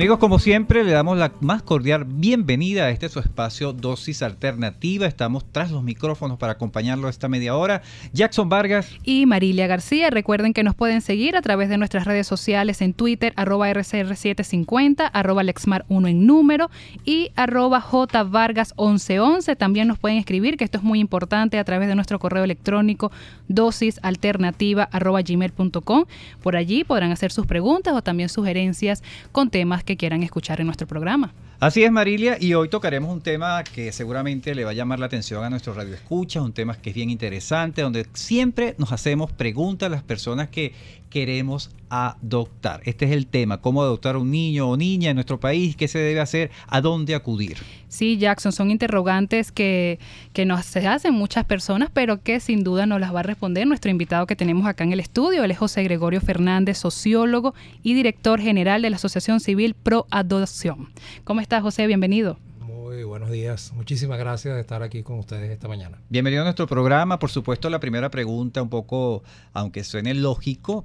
Amigos, como siempre, le damos la más cordial bienvenida a este su espacio Dosis Alternativa. Estamos tras los micrófonos para acompañarlo esta media hora. Jackson Vargas y Marilia García. Recuerden que nos pueden seguir a través de nuestras redes sociales en Twitter, arroba RCR750, arroba Lexmar1 en número y arroba JVargas1111. También nos pueden escribir, que esto es muy importante, a través de nuestro correo electrónico dosisalternativa arroba gmail.com. Por allí podrán hacer sus preguntas o también sugerencias con temas que que quieran escuchar en nuestro programa. Así es, Marilia, y hoy tocaremos un tema que seguramente le va a llamar la atención a nuestro radio escucha, un tema que es bien interesante, donde siempre nos hacemos preguntas las personas que queremos adoptar. Este es el tema, cómo adoptar a un niño o niña en nuestro país, qué se debe hacer, a dónde acudir. Sí, Jackson, son interrogantes que, que nos se hacen muchas personas, pero que sin duda nos las va a responder nuestro invitado que tenemos acá en el estudio. Él es José Gregorio Fernández, sociólogo y director general de la Asociación Civil Pro Adopción. ¿Cómo estás, José? Bienvenido. Muy buenos días. Muchísimas gracias de estar aquí con ustedes esta mañana. Bienvenido a nuestro programa. Por supuesto, la primera pregunta, un poco, aunque suene lógico,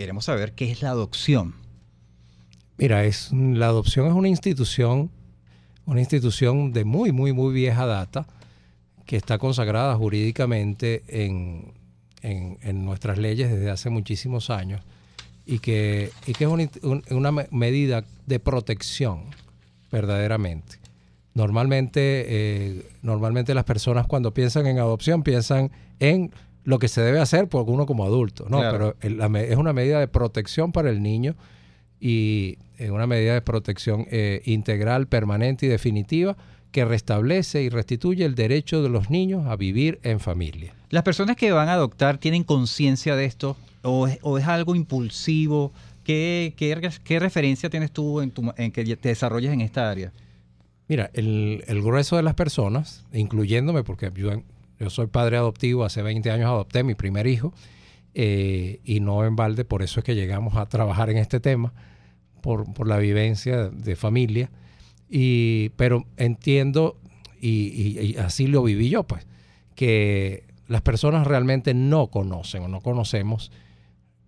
queremos saber qué es la adopción. Mira, es, la adopción es una institución, una institución de muy, muy, muy vieja data, que está consagrada jurídicamente en, nuestras leyes desde hace muchísimos años y que, y que es una, medida de protección verdaderamente. Normalmente, eh, normalmente las personas cuando piensan en adopción piensan en lo que se debe hacer por uno como adulto, ¿no? Pero es una medida de protección para el niño y es una medida de protección eh, integral, permanente y definitiva que restablece y restituye el derecho de los niños a vivir en familia. ¿Las personas que van a adoptar tienen conciencia de esto o es, algo impulsivo? ¿Qué, qué, referencia tienes tú en, tu, en que te desarrolles en esta área? Mira, el, el grueso de las personas, incluyéndome, porque yo yo soy padre adoptivo, hace 20 años adopté mi primer hijo eh, y no en balde, por eso es que llegamos a trabajar en este tema, por, la vivencia de familia. Y, pero entiendo, y, así lo viví yo, pues, que las personas realmente no conocen o no conocemos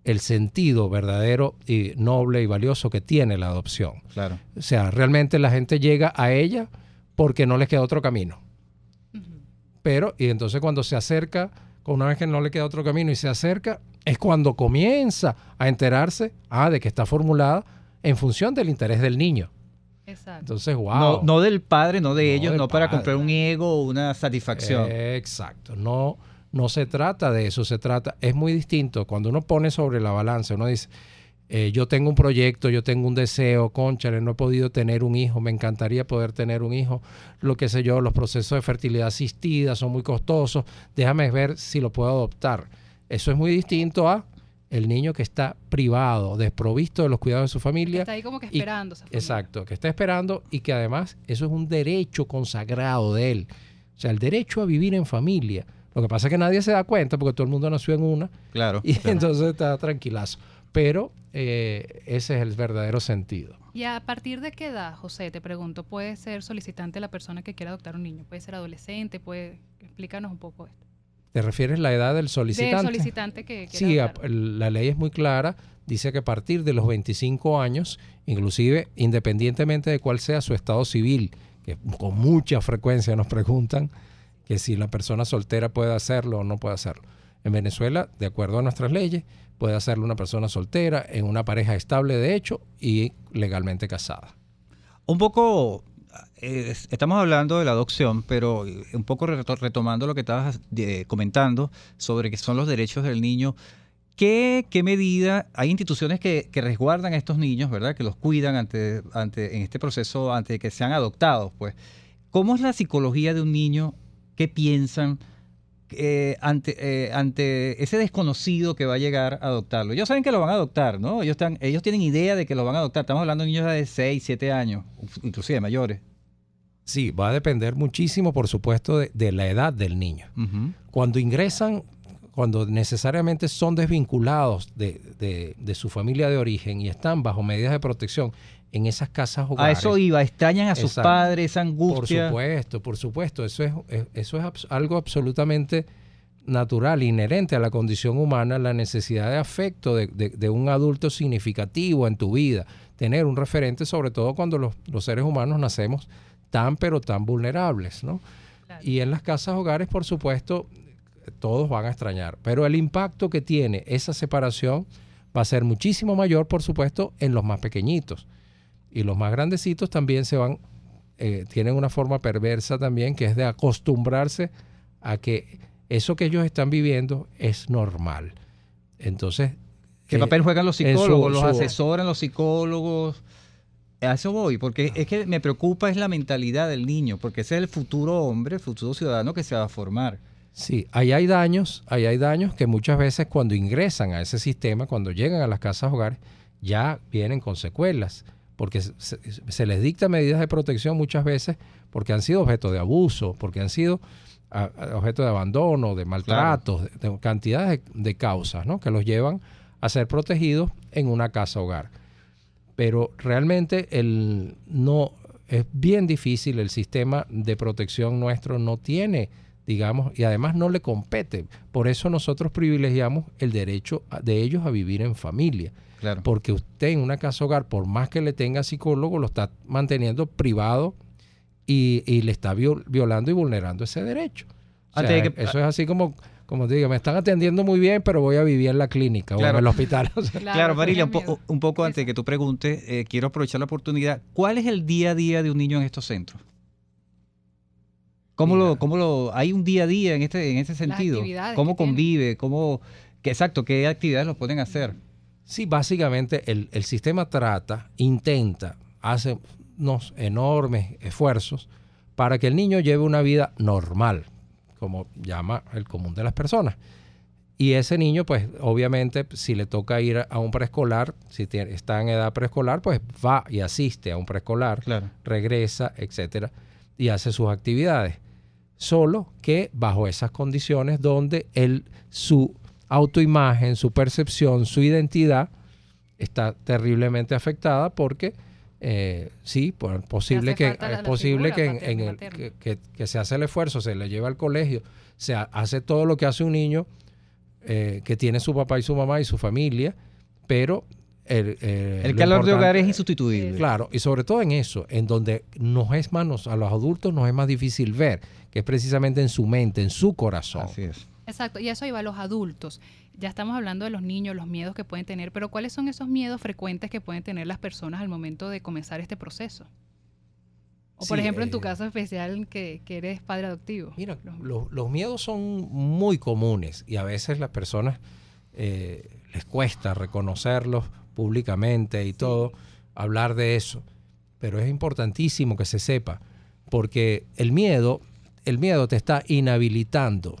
el sentido verdadero y noble y valioso que tiene la adopción. Claro. O sea, realmente la gente llega a ella porque no les queda otro camino. Pero, y entonces cuando se acerca, con una vez que no le queda otro camino y se acerca, es cuando comienza a enterarse ah, de que está formulada en función del interés del niño. Exacto. Entonces, wow. No, del padre, no de ellos, no para comprar un ego o una satisfacción. exacto. No, no se trata de eso, se trata, es muy distinto. Cuando uno pone sobre la balanza, uno dice, eh, yo tengo un proyecto, yo tengo un deseo, conchale, no he podido tener un hijo, me encantaría poder tener un hijo, lo que sé yo, los procesos de fertilidad asistida son muy costosos, déjame ver si lo puedo adoptar. Eso es muy distinto a el niño que está privado, desprovisto de los cuidados de su familia. está ahí como que esperando. exacto, que está esperando y que además eso es un derecho consagrado de él. O sea, el derecho a vivir en familia. Lo que pasa es que nadie se da cuenta porque todo el mundo nació en una. Claro. Y entonces está tranquilazo pero eh, ese es el verdadero sentido. ¿Y a partir de qué edad, José, te pregunto, puede ser solicitante la persona que quiera adoptar un niño? ¿Puede ser adolescente? Puede... Explícanos un poco esto. ¿Te refieres la edad del solicitante? Del solicitante que Sí, la ley es muy clara, dice que a partir de los 25 años, inclusive independientemente de cuál sea su estado civil, que con mucha frecuencia nos preguntan que si la persona soltera puede hacerlo o no puede hacerlo. En Venezuela, de acuerdo a nuestras leyes, puede hacerlo una persona soltera, en una pareja estable de hecho y legalmente casada. Un poco, eh, estamos hablando de la adopción, pero un poco retomando lo que estabas eh, comentando sobre que son los derechos del niño. ¿Qué, qué medida? Hay instituciones que, resguardan a estos niños, ¿verdad? Que los cuidan en este proceso, antes de que sean adoptados, pues. ¿Cómo es la psicología de un niño? ¿Qué piensan? Eh, ante, eh, ante ese desconocido que va a llegar a adoptarlo. Ellos saben que lo van a adoptar, ¿no? Ellos, están, ellos tienen idea de que lo van a adoptar. Estamos hablando de niños de 6, 7 años, inclusive mayores. Sí, va a depender muchísimo, por supuesto, de, la edad del niño. Cuando ingresan, cuando necesariamente son desvinculados de, de, su familia de origen y están bajo medidas de protección en esas casas hogares. A eso iba, extrañan a sus padres, esa angustia. Por supuesto, por supuesto, eso es, eso es algo absolutamente natural, inherente a la condición humana, la necesidad de afecto de, un adulto significativo en tu vida, tener un referente, sobre todo cuando los, los seres humanos nacemos tan pero tan vulnerables, ¿no? Claro. Y en las casas hogares, por supuesto, todos van a extrañar, pero el impacto que tiene esa separación va a ser muchísimo mayor, por supuesto, en los más pequeñitos. Y los más grandecitos también se van, eh, tienen una forma perversa también, que es de acostumbrarse a que eso que ellos están viviendo es normal. Entonces... ¿Qué eh, papel juegan los su- psicólogos? los su- asesoran los psicólogos. A eso voy, porque es que me preocupa es la mentalidad del niño, porque ese es el futuro hombre, el futuro ciudadano que se va a formar. Sí, ahí hay daños, ahí hay daños que muchas veces cuando ingresan a ese sistema, cuando llegan a las casas hogares, ya vienen con secuelas, porque se, les dicta medidas de protección muchas veces porque han sido objeto de abuso, porque han sido a- a- objeto de abandono, de maltratos, de, de cantidades de, de causas, ¿no? Que los llevan a ser protegidos en una casa hogar. Pero realmente el no es bien difícil, el sistema de protección nuestro no tiene, digamos, y además no le compete. Por eso nosotros privilegiamos el derecho de ellos a vivir en familia. Claro. Porque usted en una casa hogar, por más que le tenga psicólogo, lo está manteniendo privado y, y le está viol- violando y vulnerando ese derecho. O sea, Antes de que- eso es así como, como te digo, me están atendiendo muy bien, pero voy a vivir en la clínica Claro. o en el hospital. O sea, Claro, Marilia, un, po- miedo. un poco antes de que tú preguntes, eh, quiero aprovechar la oportunidad. ¿Cuál es el día a día de un niño en estos centros? ¿Cómo Mira. lo, cómo lo, hay un día a día en este, en este sentido? ¿Cómo tienen. convive? ¿Cómo, exacto, qué actividades los pueden hacer? Sí, básicamente el, el sistema trata, intenta, hace unos enormes esfuerzos para que el niño lleve una vida normal, como llama el común de las personas. Y ese niño, pues obviamente, si le toca ir a- un preescolar, si tiene- está en edad preescolar, pues va y asiste a un preescolar, Claro. regresa, etcétera, y hace sus actividades. Solo que bajo esas condiciones donde él, su autoimagen, su percepción, su identidad está terriblemente afectada porque eh, sí, pues, posible que es posible figura que, en- el- que, que- que se hace el esfuerzo, se le lleva al colegio, se ha- hace todo lo que hace un niño eh, que tiene su papá y su mamá y su familia, pero el, eh, El lo calor de hogar es insustituible. Claro, y sobre todo en eso, en donde nos es más, nos- a los adultos nos es más difícil ver, que es precisamente en su mente, en su corazón. Así es. Exacto, y eso iba a los adultos. Ya estamos hablando de los niños, los miedos que pueden tener, pero ¿cuáles son esos miedos frecuentes que pueden tener las personas al momento de comenzar este proceso? O por Sí, ejemplo, en tu eh, caso especial, que, que eres padre adoptivo. Mira, Los- los, los miedos son muy comunes y a veces las personas eh, les cuesta reconocerlos públicamente y todo, hablar de eso. Pero es importantísimo que se sepa, porque el miedo, el miedo te está inhabilitando.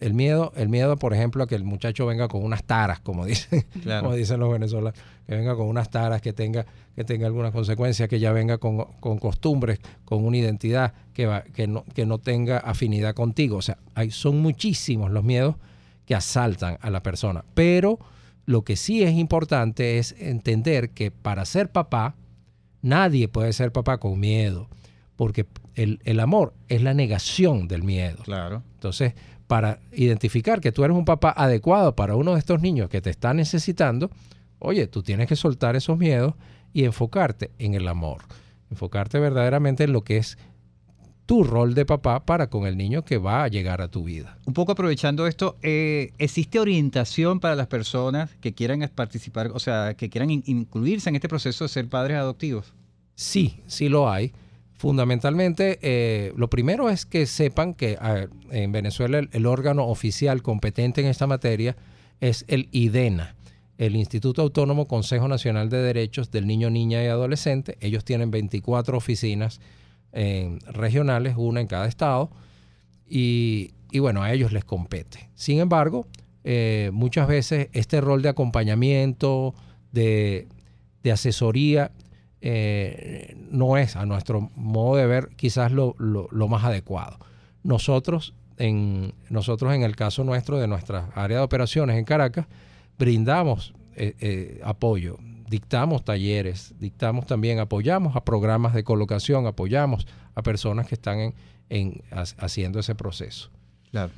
El miedo, el miedo, por ejemplo, a que el muchacho venga con unas taras, como dicen, Claro. como dicen los venezolanos, que venga con unas taras, que tenga, que tenga alguna consecuencia, que ya venga con, con costumbres, con una identidad, que, va, que, no, que no tenga afinidad contigo. O sea, hay, son muchísimos los miedos que asaltan a la persona. Pero lo que sí es importante es entender que para ser papá, nadie puede ser papá con miedo, porque el, el amor es la negación del miedo. Claro. Entonces, para identificar que tú eres un papá adecuado para uno de estos niños que te está necesitando, oye, tú tienes que soltar esos miedos y enfocarte en el amor. Enfocarte verdaderamente en lo que es tu rol de papá para con el niño que va a llegar a tu vida. Un poco aprovechando esto, eh, ¿existe orientación para las personas que quieran participar, o sea, que quieran in- incluirse en este proceso de ser padres adoptivos? Sí, sí lo hay. Fundamentalmente, eh, lo primero es que sepan que en Venezuela el, órgano oficial competente en esta materia es el IDENA, el Instituto Autónomo Consejo Nacional de Derechos del Niño, Niña y Adolescente. Ellos tienen 24 oficinas eh, regionales, una en cada estado, y, bueno, a ellos les compete. Sin embargo, eh, muchas veces este rol de acompañamiento, de asesoría, eh, no es, a nuestro modo de ver, quizás lo, lo- más adecuado. Nosotros en, nosotros, en el caso nuestro de nuestra área de operaciones en Caracas, brindamos eh, eh, apoyo, dictamos talleres, dictamos también, apoyamos a programas de colocación, apoyamos a personas que están en, en ha- haciendo ese proceso. Claro.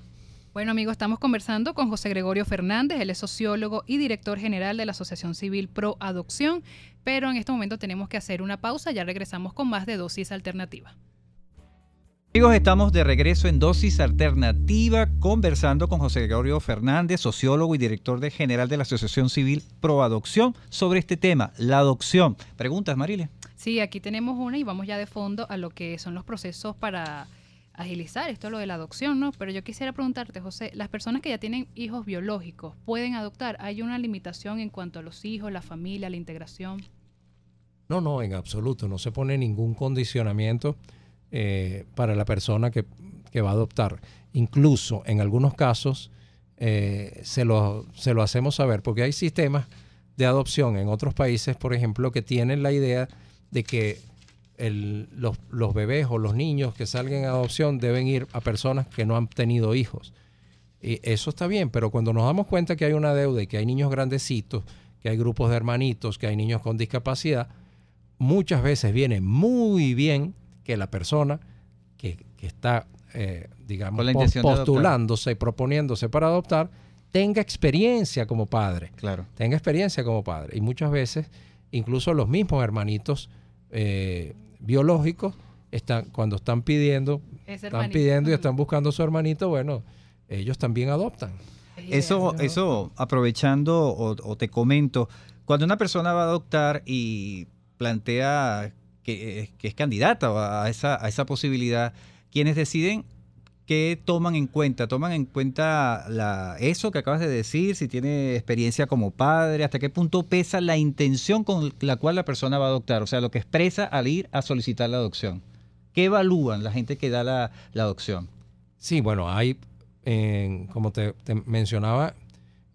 Bueno amigos, estamos conversando con José Gregorio Fernández, él es sociólogo y director general de la Asociación Civil Pro Adopción, pero en este momento tenemos que hacer una pausa, ya regresamos con más de dosis alternativa. Amigos, estamos de regreso en Dosis Alternativa conversando con José Gregorio Fernández, sociólogo y director de general de la Asociación Civil Pro Adopción, sobre este tema, la adopción. ¿Preguntas, Marilia? Sí, aquí tenemos una y vamos ya de fondo a lo que son los procesos para agilizar esto lo de la adopción, ¿no? Pero yo quisiera preguntarte, José, las personas que ya tienen hijos biológicos pueden adoptar. ¿Hay una limitación en cuanto a los hijos, la familia, la integración? No, no, en absoluto. No se pone ningún condicionamiento eh, para la persona que, va a adoptar. Incluso en algunos casos eh, se, lo, se lo hacemos saber, porque hay sistemas de adopción en otros países, por ejemplo, que tienen la idea de que los, los, bebés o los niños que salgan en adopción deben ir a personas que no han tenido hijos. Y eso está bien, pero cuando nos damos cuenta que hay una deuda y que hay niños grandecitos, que hay grupos de hermanitos, que hay niños con discapacidad, muchas veces viene muy bien que la persona que, está, eh, digamos, postulándose y proponiéndose para adoptar, tenga experiencia como padre. Claro. Tenga experiencia como padre. Y muchas veces, incluso los mismos hermanitos eh, biológicos están, cuando están pidiendo, están pidiendo y están buscando a su hermanito, bueno, ellos también adoptan. Eso, eso aprovechando o te comento, cuando una persona va a adoptar y plantea que, es candidata a esa, a esa posibilidad, quienes deciden qué toman en cuenta, toman en cuenta la, eso que acabas de decir, si tiene experiencia como padre, hasta qué punto pesa la intención con la cual la persona va a adoptar, o sea, lo que expresa al ir a solicitar la adopción. ¿Qué evalúan la gente que da la, adopción? Sí, bueno, hay, como te, mencionaba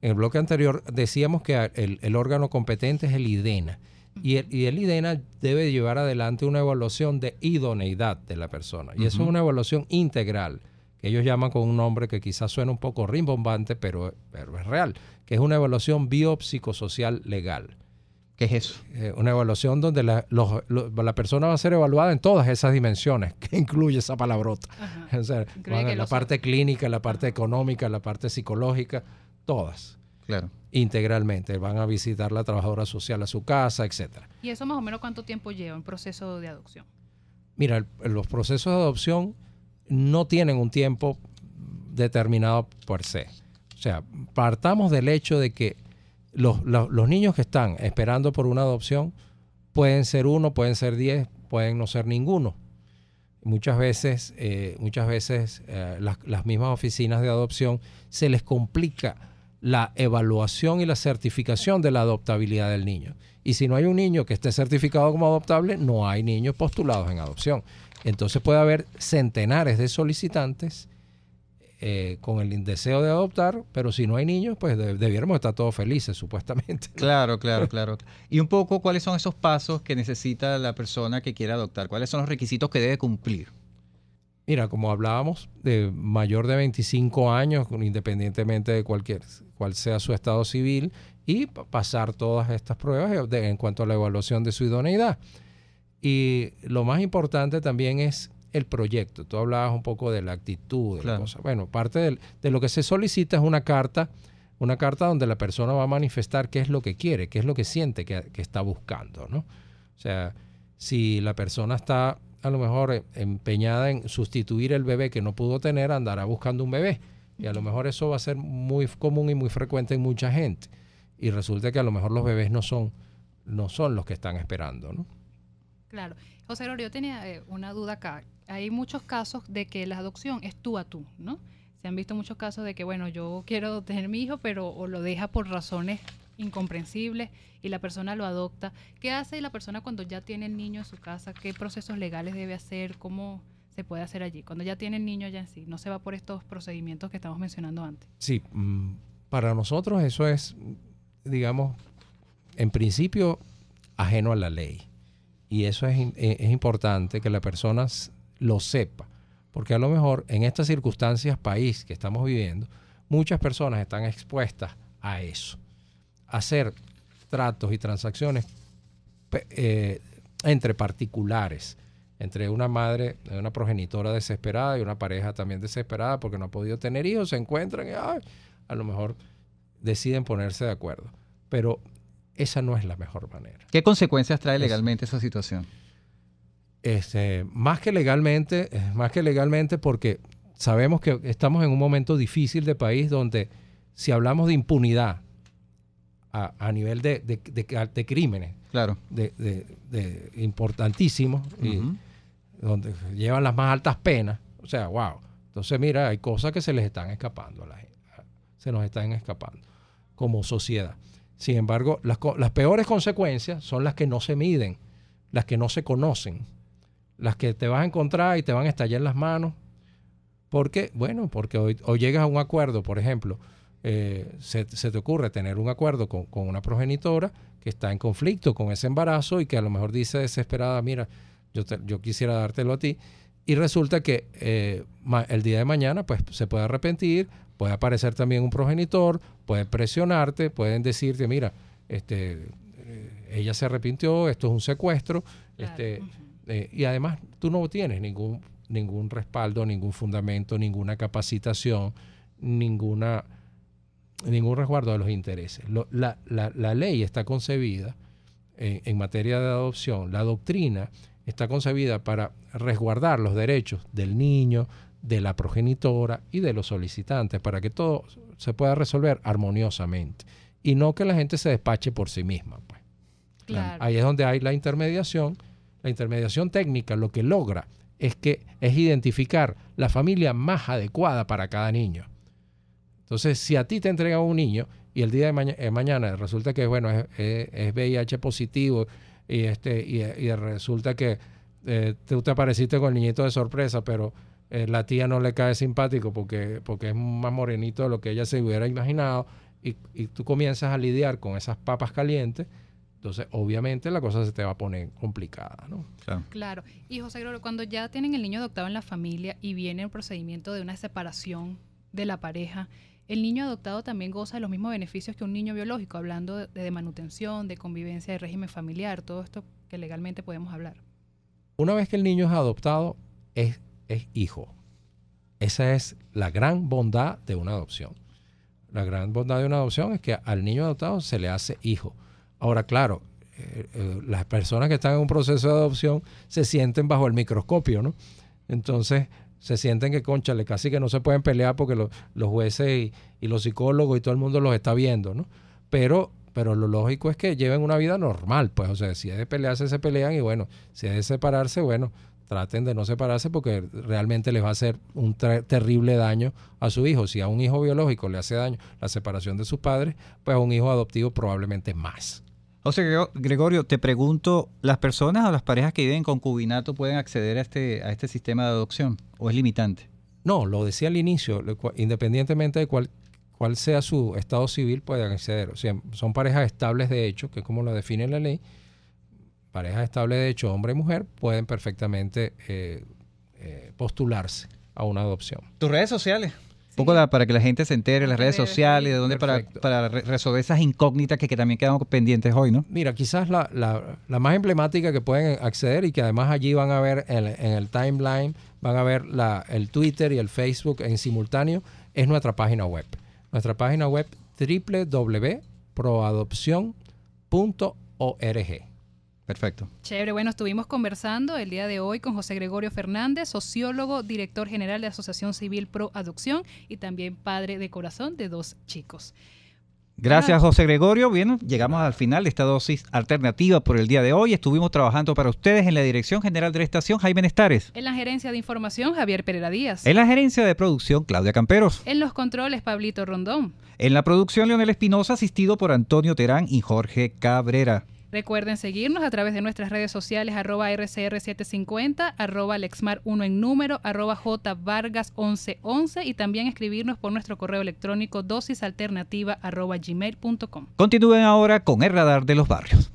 en el bloque anterior, decíamos que el, el órgano competente es el IDENA. Y el, IDENA debe llevar adelante una evaluación de idoneidad de la persona. Y eso es una evaluación integral, que ellos llaman con un nombre que quizás suena un poco rimbombante, pero, es real, que es una evaluación biopsicosocial legal. ¿Qué es eso? Eh, una evaluación donde la, persona va a ser evaluada en todas esas dimensiones, que incluye esa palabrota. la parte clínica, la parte económica, la parte psicológica, todas. Claro integralmente. Van a visitar la trabajadora social a su casa, etcétera. ¿Y eso más o menos cuánto tiempo lleva un proceso de adopción? Mira, los procesos de adopción no tienen un tiempo determinado por se. O sea, partamos del hecho de que los, niños que están esperando por una adopción pueden ser uno, pueden ser diez, pueden no ser ninguno. Muchas veces, eh, muchas veces eh, las, las mismas oficinas de adopción se les complica la evaluación y la certificación de la adoptabilidad del niño. Y si no hay un niño que esté certificado como adoptable, no hay niños postulados en adopción. Entonces puede haber centenares de solicitantes eh, con el deseo de adoptar, pero si no hay niños, pues debiéramos estar todos felices, supuestamente. Claro, claro, claro. Y un poco, ¿cuáles son esos pasos que necesita la persona que quiere adoptar? ¿Cuáles son los requisitos que debe cumplir? Mira, como hablábamos, de mayor de 25 años, independientemente de cualquier cuál sea su estado civil, y pasar todas estas pruebas en cuanto a la evaluación de su idoneidad. Y lo más importante también es el proyecto. Tú hablabas un poco de la actitud, de la cosa. Bueno, parte de lo que se solicita es una carta, una carta donde la persona va a manifestar qué es lo que quiere, qué es lo que siente que, que está buscando, ¿no? O sea, si la persona está a lo mejor eh, empeñada en sustituir el bebé que no pudo tener, andará buscando un bebé. Y a lo mejor eso va a ser muy común y muy frecuente en mucha gente. Y resulta que a lo mejor los bebés no son, no son los que están esperando, ¿no? Claro. José Lorio, yo tenía eh, una duda acá. Hay muchos casos de que la adopción es tú a tú, ¿no? Se han visto muchos casos de que, bueno, yo quiero tener mi hijo, pero o lo deja por razones incomprensibles y la persona lo adopta. ¿Qué hace la persona cuando ya tiene el niño en su casa? ¿Qué procesos legales debe hacer? ¿Cómo se puede hacer allí? Cuando ya tiene el niño ya en sí, no se va por estos procedimientos que estamos mencionando antes. Sí, mm, para nosotros eso es, digamos, en principio ajeno a la ley. Y eso es, eh, es importante que la persona lo sepa, porque a lo mejor en estas circunstancias país que estamos viviendo, muchas personas están expuestas a eso hacer tratos y transacciones eh, entre particulares entre una madre, una progenitora desesperada y una pareja también desesperada porque no ha podido tener hijos, se encuentran y a lo mejor deciden ponerse de acuerdo. Pero esa no es la mejor manera. ¿Qué consecuencias trae legalmente esa situación? Este, más que legalmente, más que legalmente porque sabemos que estamos en un momento difícil de país donde si hablamos de impunidad a, nivel de, de, crímenes, claro. de, importantísimos, y donde llevan las más altas penas, o sea, wow. Entonces, mira, hay cosas que se les están escapando a la gente, se nos están escapando como sociedad. Sin embargo, las, las peores consecuencias son las que no se miden, las que no se conocen, las que te vas a encontrar y te van a estallar las manos. Porque, bueno, porque hoy, llegas a un acuerdo, por ejemplo, eh, se, te ocurre tener un acuerdo con, una progenitora que está en conflicto con ese embarazo y que a lo mejor dice desesperada, mira, yo, yo quisiera dártelo a ti, y resulta que eh, el día de mañana pues se puede arrepentir, puede aparecer también un progenitor, puede presionarte, pueden decirte, mira, este, eh, ella se arrepintió, esto es un secuestro, este, y además tú no tienes ningún ningún respaldo, ningún fundamento, ninguna capacitación, ninguna, ningún resguardo de los intereses. la, ley está concebida en, materia de adopción, la doctrina está concebida para resguardar los derechos del niño, de la progenitora y de los solicitantes, para que todo se pueda resolver armoniosamente y no que la gente se despache por sí misma. Pues. Ahí es donde hay la intermediación. La intermediación técnica lo que logra es que es identificar la familia más adecuada para cada niño. Entonces, si a ti te entrega un niño y el día de eh, mañana resulta que bueno es, VIH positivo y este y, resulta que eh, tú te apareciste con el niñito de sorpresa, pero eh, la tía no le cae simpático porque, porque es más morenito de lo que ella se hubiera imaginado y, y tú comienzas a lidiar con esas papas calientes, entonces, obviamente la cosa se te va a poner complicada, ¿no? Claro. Y José Gregorio, cuando ya tienen el niño adoptado en la familia y viene el procedimiento de una separación de la pareja, el niño adoptado también goza de los mismos beneficios que un niño biológico, hablando de, manutención, de convivencia, de régimen familiar, todo esto que legalmente podemos hablar. Una vez que el niño es adoptado, es, es hijo. Esa es la gran bondad de una adopción. La gran bondad de una adopción es que al niño adoptado se le hace hijo Ahora, claro, eh, eh, las personas que están en un proceso de adopción se sienten bajo el microscopio, ¿no? Entonces, se sienten que, conchale, casi que no se pueden pelear porque los jueces y, los psicólogos y todo el mundo los está viendo, ¿no? Pero, pero lo lógico es que lleven una vida normal, pues, o sea, si es de pelearse, se pelean y bueno, si es de separarse, bueno, traten de no separarse porque realmente les va a hacer un terrible daño a su hijo. Si a un hijo biológico le hace daño la separación de sus padres, pues a un hijo adoptivo probablemente más. José Gregorio, te pregunto, ¿las personas o las parejas que viven en concubinato pueden acceder a este, a este sistema de adopción o es limitante? No, lo decía al inicio, independientemente de cuál, cuál sea su estado civil, pueden acceder. O sea, son parejas estables de hecho, que es como lo define la ley, parejas estables de hecho, hombre y mujer, pueden perfectamente eh, eh, postularse a una adopción. ¿Tus redes sociales? Un poco para que la gente se entere, las redes sociales, de dónde para, para, resolver esas incógnitas que, también quedamos pendientes hoy, ¿no? Mira, quizás la, la, más emblemática que pueden acceder y que además allí van a ver en, el timeline, van a ver la, el Twitter y el Facebook en simultáneo, es nuestra página web. Nuestra página web www.proadopción.org. Perfecto. Chévere, bueno, estuvimos conversando el día de hoy con José Gregorio Fernández, sociólogo, director general de Asociación Civil Pro Adopción y también padre de corazón de dos chicos. Gracias, José Gregorio. Bien, llegamos al final de esta dosis alternativa por el día de hoy. Estuvimos trabajando para ustedes en la Dirección General de la Estación, Jaime Nestares. En la Gerencia de Información, Javier Pereira Díaz. En la Gerencia de Producción, Claudia Camperos. En los controles, Pablito Rondón. En la producción, Leonel Espinosa, asistido por Antonio Terán y Jorge Cabrera. Recuerden seguirnos a través de nuestras redes sociales arroba RCR750, arroba Lexmar1 en número, arroba JVargas1111 y también escribirnos por nuestro correo electrónico dosisalternativa arroba gmail.com. Continúen ahora con el radar de los barrios.